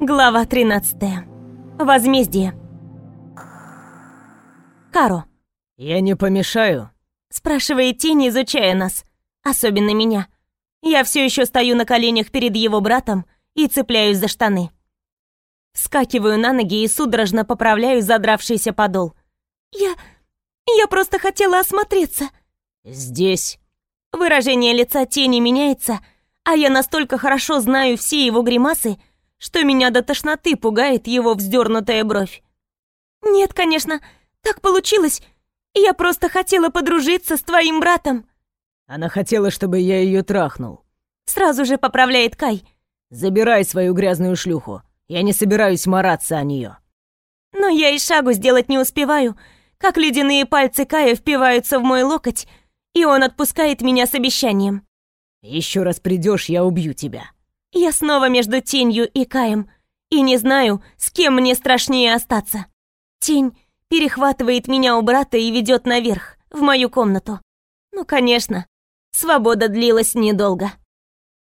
Глава 13. Возмездие. Каро. «Я не помешаю?» Спрашивает тень, изучая нас. Особенно меня. Я все еще стою на коленях перед его братом и цепляюсь за штаны. Скакиваю на ноги и судорожно поправляю задравшийся подол. «Я... я просто хотела осмотреться». «Здесь». Выражение лица тени меняется, а я настолько хорошо знаю все его гримасы, что меня до тошноты пугает его вздернутая бровь. «Нет, конечно, так получилось. Я просто хотела подружиться с твоим братом». Она хотела, чтобы я ее трахнул. Сразу же поправляет Кай. Забирай свою грязную шлюху. Я не собираюсь мараться о нее. Но я и шагу сделать не успеваю, как ледяные пальцы Кая впиваются в мой локоть, и он отпускает меня с обещанием. Еще раз придешь, я убью тебя. Я снова между тенью и Каем, и не знаю, с кем мне страшнее остаться. Тень перехватывает меня у брата и ведет наверх, в мою комнату. Ну, конечно, свобода длилась недолго.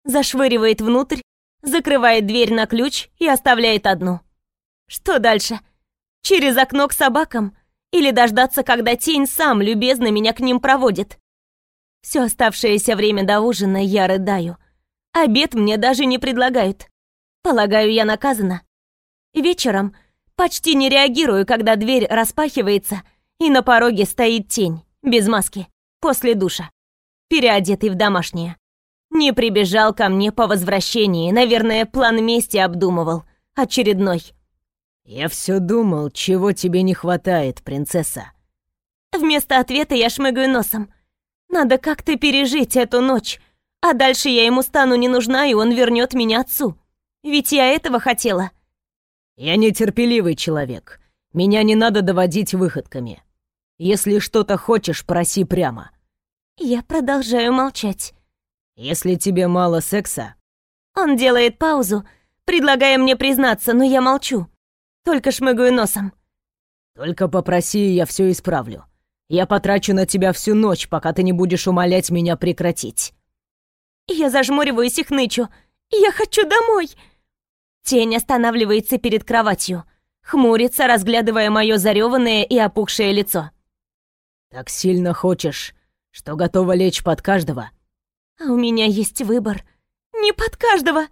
Зашвыривает внутрь, закрывает дверь на ключ и оставляет одну. Что дальше? Через окно к собакам? Или дождаться, когда тень сам любезно меня к ним проводит? Все оставшееся время до ужина я рыдаю. Обед мне даже не предлагают. Полагаю, я наказана. Вечером почти не реагирую, когда дверь распахивается, и на пороге стоит тень, без маски, после душа, переодетый в домашнее. Не прибежал ко мне по возвращении, наверное, план мести обдумывал. Очередной. «Я все думал, чего тебе не хватает, принцесса». Вместо ответа я шмыгаю носом. Надо как-то пережить эту ночь, а дальше я ему стану не нужна, и он вернет меня отцу. Ведь я этого хотела. Я нетерпеливый человек. Меня не надо доводить выходками. Если что-то хочешь, проси прямо. Я продолжаю молчать. Если тебе мало секса... Он делает паузу, предлагая мне признаться, но я молчу. Только шмыгаю носом. Только попроси, я все исправлю. Я потрачу на тебя всю ночь, пока ты не будешь умолять меня прекратить. Я зажмуриваюсь и хнычу. Я хочу домой. Тень останавливается перед кроватью, хмурится, разглядывая мое зареванное и опухшее лицо. Так сильно хочешь, что готова лечь под каждого? А у меня есть выбор. Не под каждого.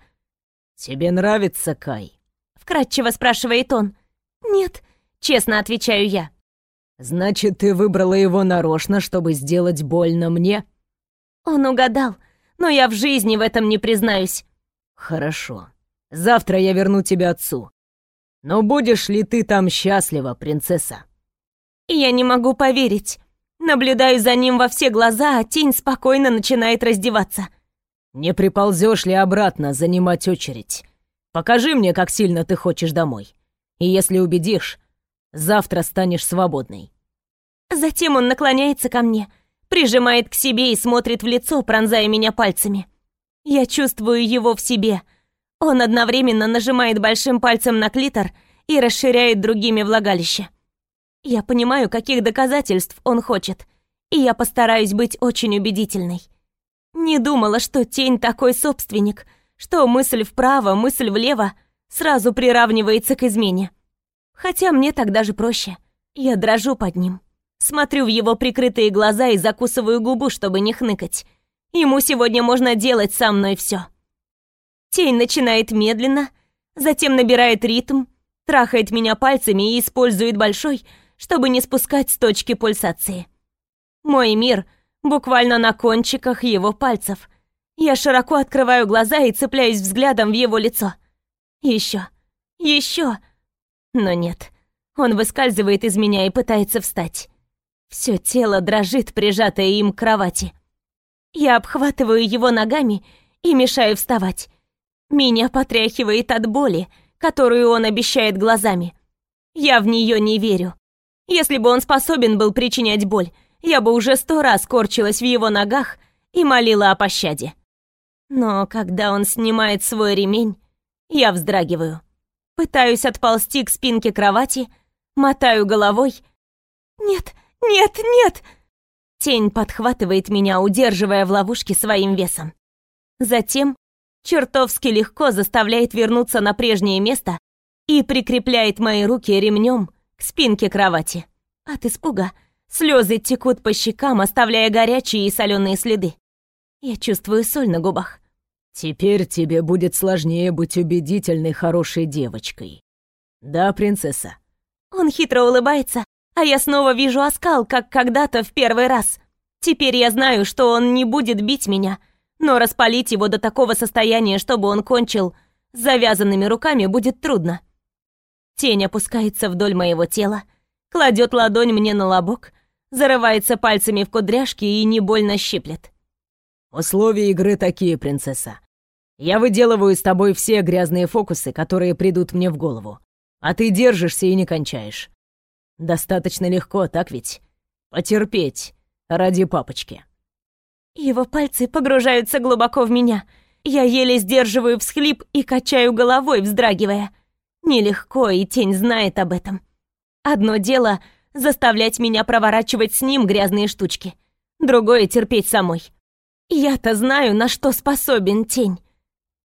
Тебе нравится Кай? Вкратчиво спрашивает он. Нет, честно отвечаю я. Значит, ты выбрала его нарочно, чтобы сделать больно мне? Он угадал, но я в жизни в этом не признаюсь. Хорошо. Завтра я верну тебя отцу. Но будешь ли ты там счастлива, принцесса?» Я не могу поверить. Наблюдаю за ним во все глаза, а тень спокойно начинает раздеваться. «Не приползешь ли обратно занимать очередь? Покажи мне, как сильно ты хочешь домой. И если убедишь, завтра станешь свободной». Затем он наклоняется ко мне, прижимает к себе и смотрит в лицо, пронзая меня пальцами. Я чувствую его в себе — он одновременно нажимает большим пальцем на клитор и расширяет другими влагалище. Я понимаю, каких доказательств он хочет, и я постараюсь быть очень убедительной. Не думала, что тень такой собственник, что мысль вправо, мысль влево сразу приравнивается к измене. Хотя мне так даже проще. Я дрожу под ним. Смотрю в его прикрытые глаза и закусываю губу, чтобы не хныкать. Ему сегодня можно делать со мной все. Тень начинает медленно, затем набирает ритм, трахает меня пальцами и использует большой, чтобы не спускать с точки пульсации. Мой мир буквально на кончиках его пальцев. Я широко открываю глаза и цепляюсь взглядом в его лицо. Еще, еще. Но нет, он выскальзывает из меня и пытается встать. Все тело дрожит, прижатое им к кровати. Я обхватываю его ногами и мешаю вставать. Меня потряхивает от боли, которую он обещает глазами. Я в нее не верю. Если бы он способен был причинять боль, я бы уже сто раз корчилась в его ногах и молила о пощаде. Но когда он снимает свой ремень, я вздрагиваю. Пытаюсь отползти к спинке кровати, мотаю головой. «Нет, нет, нет!» Тень подхватывает меня, удерживая в ловушке своим весом. Затем чертовски легко заставляет вернуться на прежнее место и прикрепляет мои руки ремнем к спинке кровати. От испуга слезы текут по щекам, оставляя горячие и соленые следы. Я чувствую соль на губах. «Теперь тебе будет сложнее быть убедительной хорошей девочкой. Да, принцесса?» Он хитро улыбается, а я снова вижу оскал, как когда-то в первый раз. Теперь я знаю, что он не будет бить меня, но распалить его до такого состояния, чтобы он кончил с завязанными руками, будет трудно. Тень опускается вдоль моего тела, кладет ладонь мне на лобок, зарывается пальцами в кудряшки и не больно щиплет. «Условия игры такие, принцесса. Я выделываю с тобой все грязные фокусы, которые придут мне в голову, а ты держишься и не кончаешь. Достаточно легко, так ведь? Потерпеть ради папочки». Его пальцы погружаются глубоко в меня. Я еле сдерживаю всхлип и качаю головой, вздрагивая. Нелегко, и тень знает об этом. Одно дело — заставлять меня проворачивать с ним грязные штучки. Другое — терпеть самой. Я-то знаю, на что способен тень.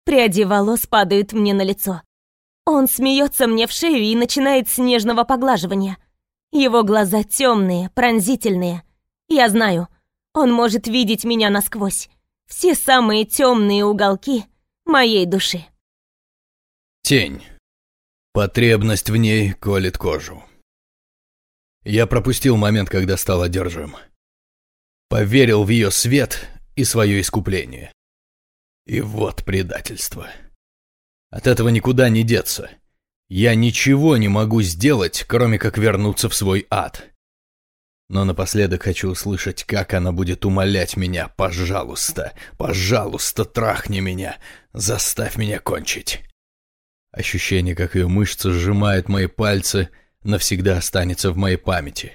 Пряди волос падают мне на лицо. Он смеется мне в шею и начинает с нежного поглаживания. Его глаза темные, пронзительные. Я знаю, он может видеть меня насквозь. Все самые темные уголки моей души. Тень. Потребность в ней колет кожу. Я пропустил момент, когда стал одержим. Поверил в ее свет и свое искупление. И вот предательство. От этого никуда не деться. Я ничего не могу сделать, кроме как вернуться в свой ад. Но напоследок хочу услышать, как она будет умолять меня. Пожалуйста, пожалуйста, трахни меня. Заставь меня кончить. Ощущение, как ее мышцы сжимают мои пальцы, навсегда останется в моей памяти.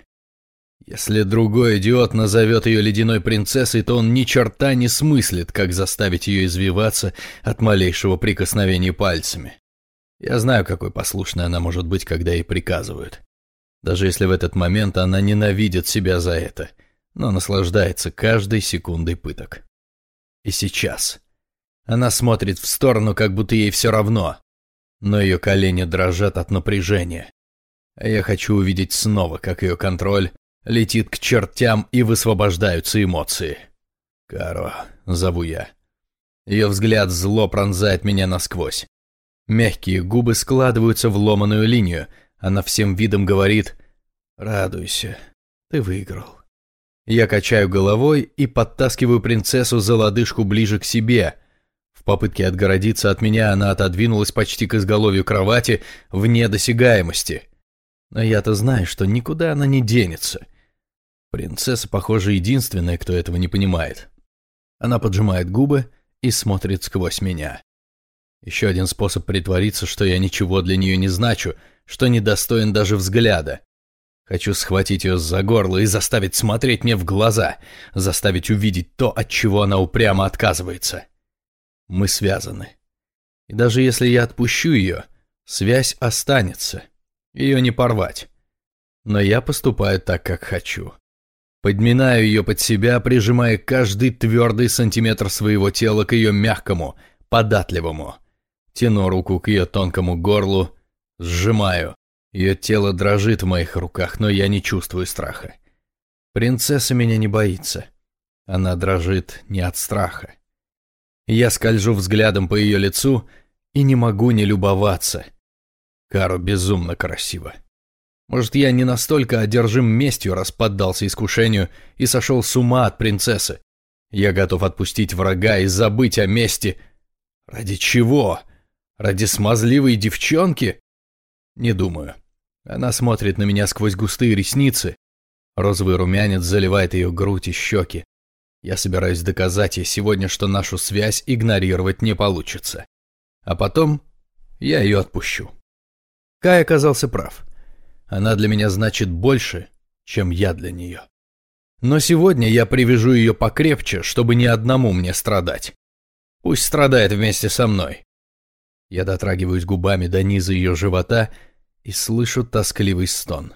Если другой идиот назовет ее ледяной принцессой, то он ни черта не смыслит, как заставить ее извиваться от малейшего прикосновения пальцами. Я знаю, какой послушной она может быть, когда ей приказывают. Даже если в этот момент она ненавидит себя за это, но наслаждается каждой секундой пыток. И сейчас. Она смотрит в сторону, как будто ей все равно, но ее колени дрожат от напряжения. А я хочу увидеть снова, как ее контроль летит к чертям и высвобождаются эмоции. «Каро», — зову я. Ее взгляд зло пронзает меня насквозь. Мягкие губы складываются в ломаную линию. Она всем видом говорит «Радуйся, ты выиграл». Я качаю головой и подтаскиваю принцессу за лодыжку ближе к себе, в попытке отгородиться от меня она отодвинулась почти к изголовью кровати вне досягаемости. Но я-то знаю, что никуда она не денется. Принцесса, похоже, единственная, кто этого не понимает. Она поджимает губы и смотрит сквозь меня. Еще один способ притвориться, что я ничего для нее не значу, что не достоин даже взгляда. Хочу схватить ее за горло и заставить смотреть мне в глаза, заставить увидеть то, от чего она упрямо отказывается. Мы связаны. И даже если я отпущу ее, связь останется. Ее не порвать. Но я поступаю так, как хочу. Подминаю ее под себя, прижимая каждый твердый сантиметр своего тела к ее мягкому, податливому. Тяну руку к ее тонкому горлу, сжимаю. Ее тело дрожит в моих руках, но я не чувствую страха. Принцесса меня не боится. Она дрожит не от страха. Я скольжу взглядом по ее лицу и не могу не любоваться. Кару безумно красиво. Может, я не настолько одержим местью, раз искушению и сошел с ума от принцессы. Я готов отпустить врага и забыть о мести. Ради чего? Ради смазливой девчонки? Не думаю. Она смотрит на меня сквозь густые ресницы. Розовый румянец заливает ее грудь и щеки. Я собираюсь доказать ей сегодня, что нашу связь игнорировать не получится. А потом я ее отпущу. Кай оказался прав. Она для меня значит больше, чем я для нее. Но сегодня я привяжу ее покрепче, чтобы ни одному мне страдать. Пусть страдает вместе со мной. Я дотрагиваюсь губами до низа ее живота и слышу тоскливый стон.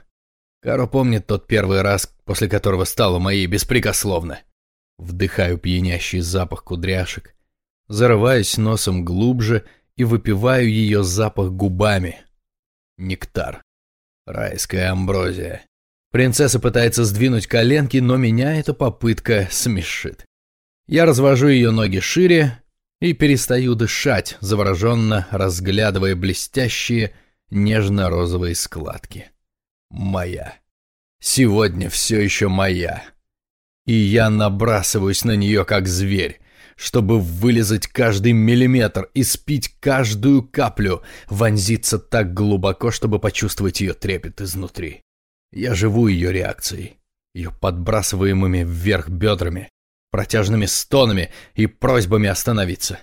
Каро помнит тот первый раз, после которого стала моей беспрекословно. Вдыхаю пьянящий запах кудряшек. зарываясь носом глубже и выпиваю ее запах губами. Нектар. Райская амброзия. Принцесса пытается сдвинуть коленки, но меня эта попытка смешит. Я развожу ее ноги шире и перестаю дышать, завороженно разглядывая блестящие нежно-розовые складки. Моя. Сегодня все еще моя. И я набрасываюсь на нее, как зверь, чтобы вылезать каждый миллиметр и спить каждую каплю, вонзиться так глубоко, чтобы почувствовать ее трепет изнутри. Я живу ее реакцией, ее подбрасываемыми вверх бедрами, протяжными стонами и просьбами остановиться.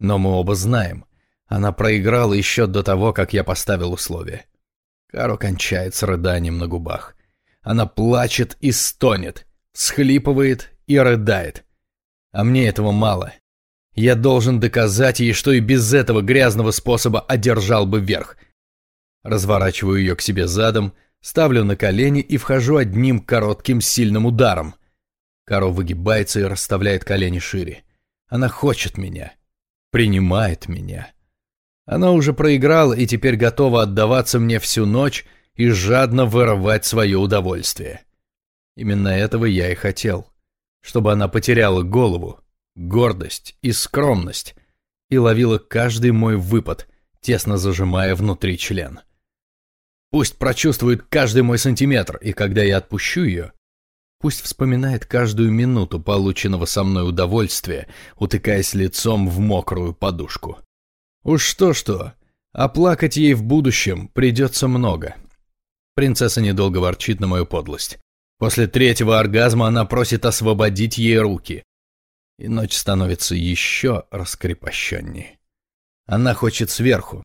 Но мы оба знаем, она проиграла еще до того, как я поставил условие. Каро кончает с рыданием на губах. Она плачет и стонет, схлипывает и рыдает. А мне этого мало. Я должен доказать ей, что и без этого грязного способа одержал бы верх. Разворачиваю ее к себе задом, ставлю на колени и вхожу одним коротким сильным ударом. Каро выгибается и расставляет колени шире. Она хочет меня. Принимает меня. Она уже проиграла и теперь готова отдаваться мне всю ночь и жадно вырывать свое удовольствие. Именно этого я и хотел. Чтобы она потеряла голову, гордость и скромность и ловила каждый мой выпад, тесно зажимая внутри член. Пусть прочувствует каждый мой сантиметр, и когда я отпущу ее, пусть вспоминает каждую минуту полученного со мной удовольствия, утыкаясь лицом в мокрую подушку. Уж что-что, а плакать ей в будущем придется много. Принцесса недолго ворчит на мою подлость. После третьего оргазма она просит освободить ей руки. И ночь становится еще раскрепощеннее. Она хочет сверху,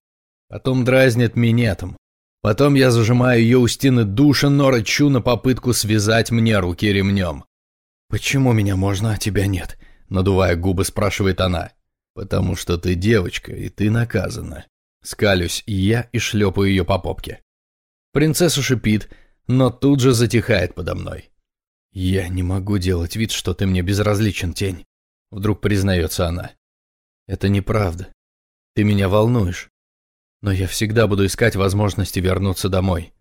потом дразнит минетом. Потом я зажимаю ее у стены душа, но рычу на попытку связать мне руки ремнем. «Почему меня можно, а тебя нет?» Надувая губы, спрашивает она. «Потому что ты девочка, и ты наказана». Скалюсь я и шлепаю ее по попке. Принцесса шипит, но тут же затихает подо мной. «Я не могу делать вид, что ты мне безразличен, тень», — вдруг признается она. «Это неправда. Ты меня волнуешь. Но я всегда буду искать возможности вернуться домой.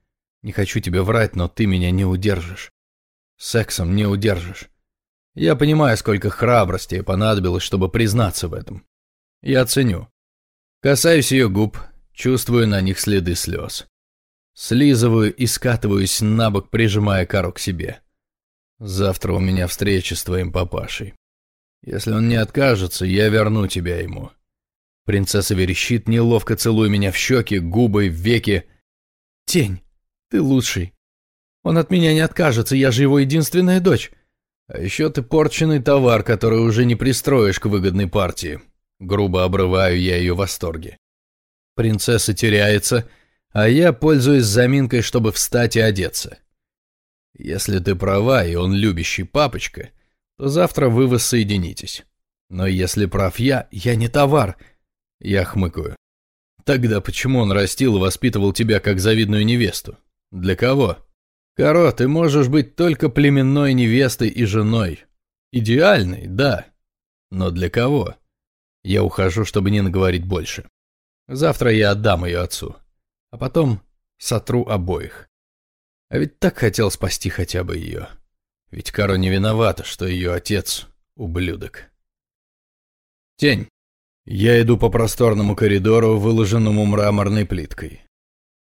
Не хочу тебе врать, но ты меня не удержишь. Сексом не удержишь. Я понимаю, сколько храбрости понадобилось, чтобы признаться в этом. Я ценю. Касаюсь ее губ, чувствую на них следы слез. Слизываю и скатываюсь на бок, прижимая Кару к себе. Завтра у меня встреча с твоим папашей. Если он не откажется, я верну тебя ему. Принцесса верещит, неловко целуя меня в щеки, губы, веки. Тень, ты лучший. Он от меня не откажется, я же его единственная дочь. А еще ты порченный товар, который уже не пристроишь к выгодной партии. Грубо обрываю я ее восторге. Принцесса теряется, а я пользуюсь заминкой, чтобы встать и одеться. Если ты права, и он любящий папочка, то завтра вы воссоединитесь. Но если прав я, я не товар. Я хмыкаю. Тогда почему он растил и воспитывал тебя как завидную невесту? Для кого? Каро, ты можешь быть только племенной невестой и женой. Идеальной, да. Но для кого? Я ухожу, чтобы не наговорить больше. Завтра я отдам ее отцу а потом сотру обоих. А ведь так хотел спасти хотя бы ее. Ведь Каро не виновата, что ее отец — ублюдок. Тень. Я иду по просторному коридору, выложенному мраморной плиткой.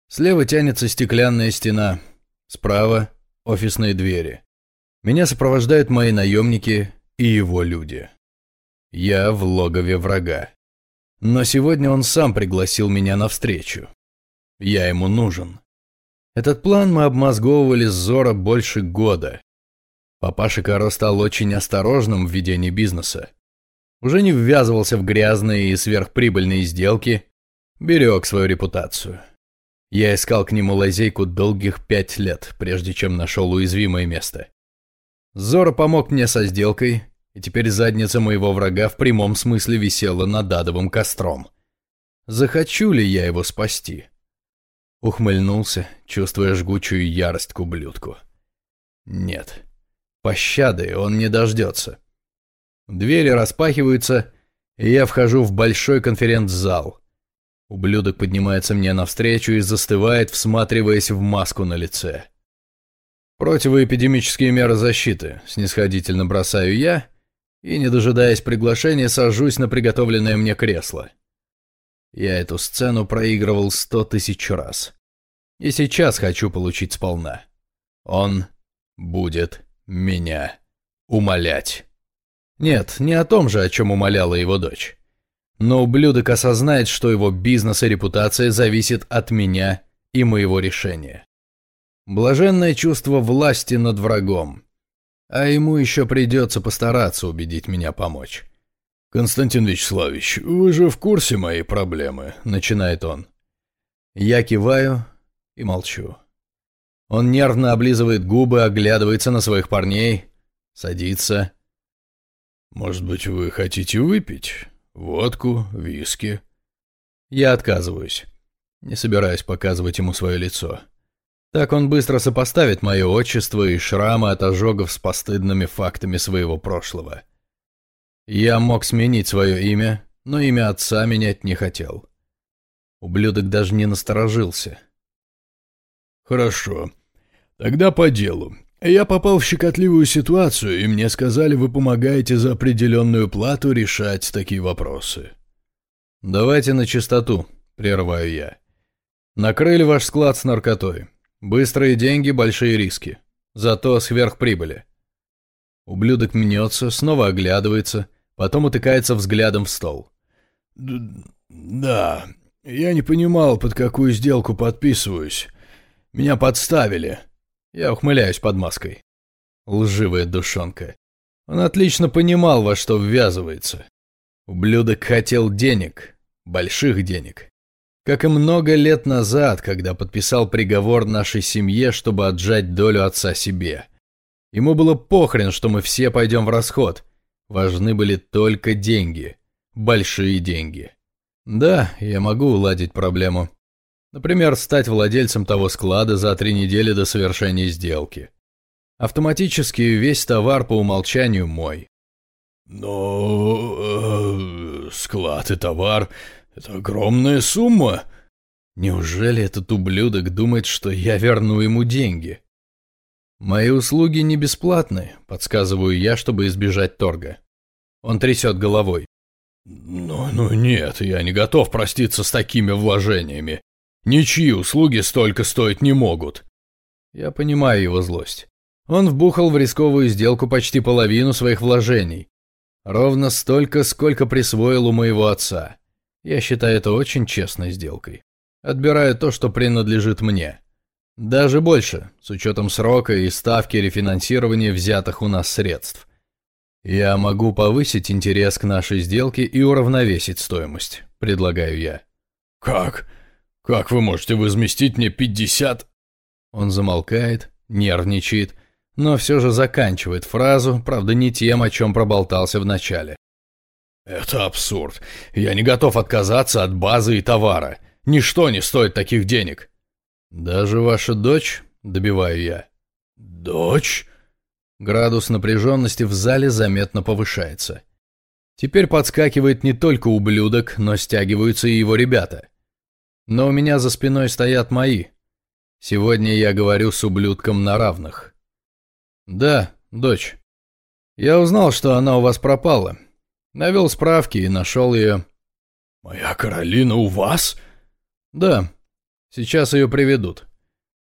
Слева тянется стеклянная стена, справа — офисные двери. Меня сопровождают мои наемники и его люди. Я в логове врага. Но сегодня он сам пригласил меня навстречу. Я ему нужен. Этот план мы обмозговывали с Зора больше года. Папаша Каро стал очень осторожным в ведении бизнеса. Уже не ввязывался в грязные и сверхприбыльные сделки, берег свою репутацию. Я искал к нему лазейку долгих пять лет, прежде чем нашел уязвимое место. Зора помог мне со сделкой, и теперь задница моего врага в прямом смысле висела над адовым костром. Захочу ли я его спасти? Ухмыльнулся, чувствуя жгучую ярость к ублюдку. Нет, пощады он не дождется. Двери распахиваются, и я вхожу в большой конференц-зал. Ублюдок поднимается мне навстречу и застывает, всматриваясь в маску на лице. Противоэпидемические меры защиты, снисходительно бросаю я и, не дожидаясь приглашения, сажусь на приготовленное мне кресло. Я эту сцену проигрывал сто тысяч раз. И сейчас хочу получить сполна. Он будет меня умолять. Нет, не о том же, о чем умоляла его дочь. Но ублюдок осознает, что его бизнес и репутация зависит от меня и моего решения. Блаженное чувство власти над врагом. А ему еще придется постараться убедить меня помочь. «Константин Вячеславович, вы же в курсе моей проблемы?» – начинает он. Я киваю и молчу. Он нервно облизывает губы, оглядывается на своих парней, садится. «Может быть, вы хотите выпить? Водку, виски?» Я отказываюсь. Не собираюсь показывать ему свое лицо. Так он быстро сопоставит мое отчество и шрамы от ожогов с постыдными фактами своего прошлого. Я мог сменить свое имя, но имя отца менять не хотел. Ублюдок даже не насторожился. «Хорошо. Тогда по делу. Я попал в щекотливую ситуацию, и мне сказали, вы помогаете за определенную плату решать такие вопросы». «Давайте на чистоту», — прерываю я. «Накрыли ваш склад с наркотой. Быстрые деньги, большие риски. Зато сверхприбыли. Ублюдок мнется, снова оглядывается, потом утыкается взглядом в стол. «Да, я не понимал, под какую сделку подписываюсь. Меня подставили». Я ухмыляюсь под маской. Лживая душонка. Он отлично понимал, во что ввязывается. Ублюдок хотел денег, больших денег. Как и много лет назад, когда подписал приговор нашей семье, чтобы отжать долю отца себе. Ему было похрен, что мы все пойдем в расход. Важны были только деньги. Большие деньги. Да, я могу уладить проблему. Например, стать владельцем того склада за три недели до совершения сделки. Автоматически весь товар по умолчанию мой. Но э, склад и товар это огромная сумма. Неужели этот ублюдок думает, что я верну ему деньги? Мои услуги не бесплатны, подсказываю я, чтобы избежать торга. Он трясет головой. Ну, ну нет, я не готов проститься с такими вложениями. Ничьи услуги столько стоить не могут. Я понимаю его злость. Он вбухал в рисковую сделку почти половину своих вложений. Ровно столько, сколько присвоил у моего отца. Я считаю это очень честной сделкой. Отбираю то, что принадлежит мне. Даже больше, с учетом срока и ставки рефинансирования взятых у нас средств. Я могу повысить интерес к нашей сделке и уравновесить стоимость, предлагаю я. Как? Как вы можете возместить мне 50? Он замолкает, нервничает, но все же заканчивает фразу, правда не тем, о чем проболтался в начале. «Это абсурд. Я не готов отказаться от базы и товара. Ничто не стоит таких денег». «Даже ваша дочь?» – добиваю я. «Дочь?» Градус напряженности в зале заметно повышается. Теперь подскакивает не только ублюдок, но стягиваются и его ребята. Но у меня за спиной стоят мои. Сегодня я говорю с ублюдком на равных. «Да, дочь. Я узнал, что она у вас пропала, Навел справки и нашел ее. «Моя Каролина у вас?» «Да. Сейчас ее приведут».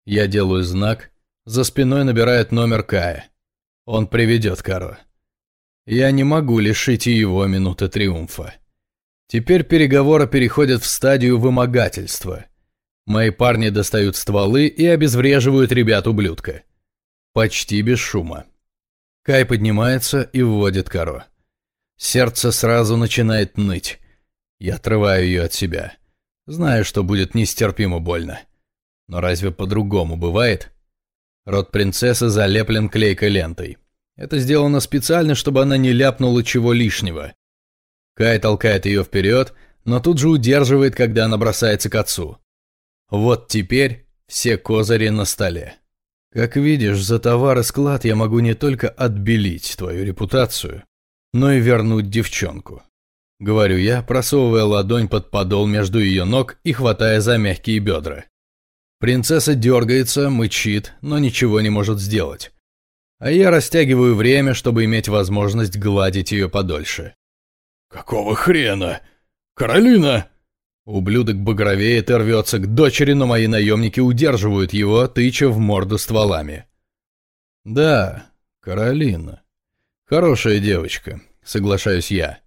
Я делаю знак. За спиной набирает номер Кая. Он приведет Каро. Я не могу лишить его минуты триумфа. Теперь переговоры переходят в стадию вымогательства. Мои парни достают стволы и обезвреживают ребят-ублюдка. Почти без шума. Кай поднимается и вводит Каро. Сердце сразу начинает ныть. Я отрываю ее от себя. Знаю, что будет нестерпимо больно. Но разве по-другому бывает? Рот принцессы залеплен клейкой лентой. Это сделано специально, чтобы она не ляпнула чего лишнего. Кай толкает ее вперед, но тут же удерживает, когда она бросается к отцу. Вот теперь все козыри на столе. Как видишь, за товар и склад я могу не только отбелить твою репутацию, но и вернуть девчонку. — говорю я, просовывая ладонь под подол между ее ног и хватая за мягкие бедра. Принцесса дергается, мычит, но ничего не может сделать. А я растягиваю время, чтобы иметь возможность гладить ее подольше. «Какого хрена? Каролина!» Ублюдок багровеет и рвется к дочери, но мои наемники удерживают его, тыча в морду стволами. «Да, Каролина. Хорошая девочка», — соглашаюсь я.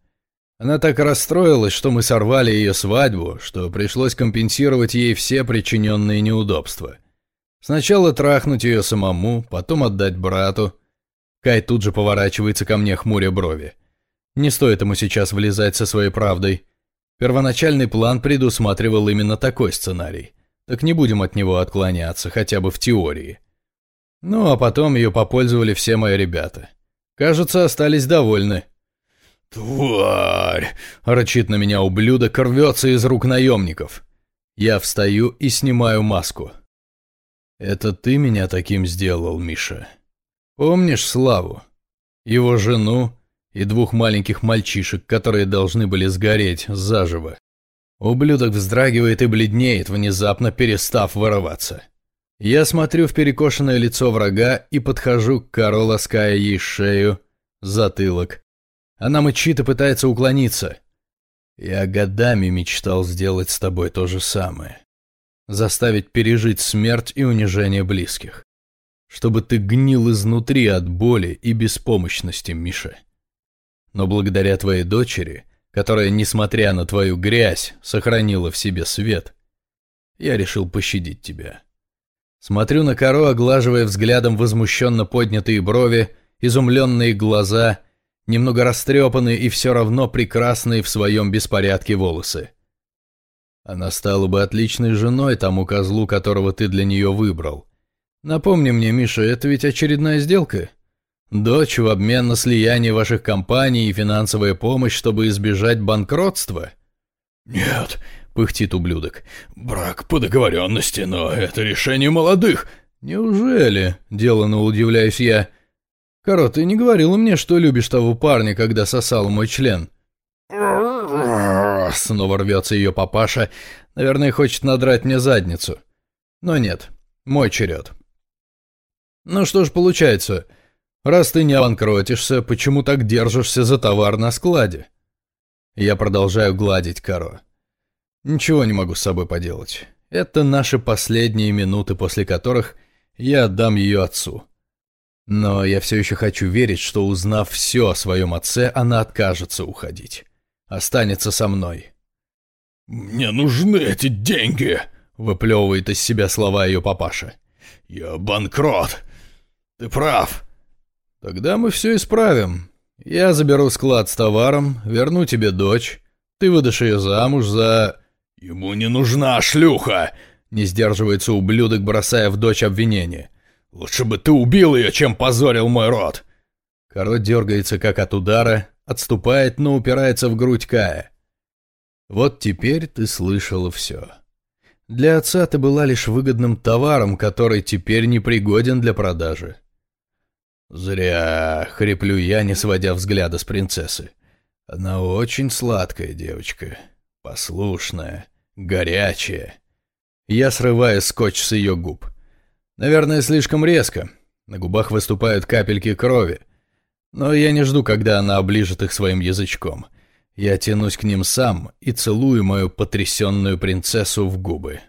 Она так расстроилась, что мы сорвали ее свадьбу, что пришлось компенсировать ей все причиненные неудобства. Сначала трахнуть ее самому, потом отдать брату. Кай тут же поворачивается ко мне, хмуря брови. Не стоит ему сейчас влезать со своей правдой. Первоначальный план предусматривал именно такой сценарий. Так не будем от него отклоняться, хотя бы в теории. Ну, а потом ее попользовали все мои ребята. Кажется, остались довольны. «Тварь!» — рычит на меня ублюдок, рвется из рук наемников. Я встаю и снимаю маску. «Это ты меня таким сделал, Миша. Помнишь Славу? Его жену и двух маленьких мальчишек, которые должны были сгореть заживо?» Ублюдок вздрагивает и бледнеет, внезапно перестав вырываться. Я смотрю в перекошенное лицо врага и подхожу к Каро, лаская ей шею, затылок, она мычит и пытается уклониться. Я годами мечтал сделать с тобой то же самое. Заставить пережить смерть и унижение близких. Чтобы ты гнил изнутри от боли и беспомощности, Миша. Но благодаря твоей дочери, которая, несмотря на твою грязь, сохранила в себе свет, я решил пощадить тебя. Смотрю на Каро, оглаживая взглядом возмущенно поднятые брови, изумленные глаза — немного растрепанные и все равно прекрасные в своем беспорядке волосы. Она стала бы отличной женой тому козлу, которого ты для нее выбрал. Напомни мне, Миша, это ведь очередная сделка? Дочь в обмен на слияние ваших компаний и финансовая помощь, чтобы избежать банкротства? Нет, пыхтит ублюдок. Брак по договоренности, но это решение молодых. Неужели? Делано удивляюсь я. Каро, ты не говорила мне, что любишь того парня, когда сосал мой член?» Снова рвется ее папаша. Наверное, хочет надрать мне задницу. Но нет, мой черед. Ну что ж получается, раз ты не обанкротишься, почему так держишься за товар на складе? Я продолжаю гладить Каро. Ничего не могу с собой поделать. Это наши последние минуты, после которых я отдам ее отцу. Но я все еще хочу верить, что узнав все о своем отце, она откажется уходить. Останется со мной. «Мне нужны эти деньги!» — выплевывает из себя слова ее папаша. «Я банкрот. Ты прав». «Тогда мы все исправим. Я заберу склад с товаром, верну тебе дочь. Ты выдашь ее замуж за...» «Ему не нужна шлюха!» — не сдерживается ублюдок, бросая в дочь обвинение. Лучше бы ты убил ее, чем позорил мой род!» Корот дергается как от удара, отступает, но упирается в грудь Кая. «Вот теперь ты слышала все. Для отца ты была лишь выгодным товаром, который теперь непригоден для продажи». «Зря», — хриплю я, не сводя взгляда с принцессы. «Она очень сладкая девочка, послушная, горячая». Я срываю скотч с ее губ. Наверное, слишком резко. На губах выступают капельки крови. Но я не жду, когда она оближет их своим язычком. Я тянусь к ним сам и целую мою потрясенную принцессу в губы.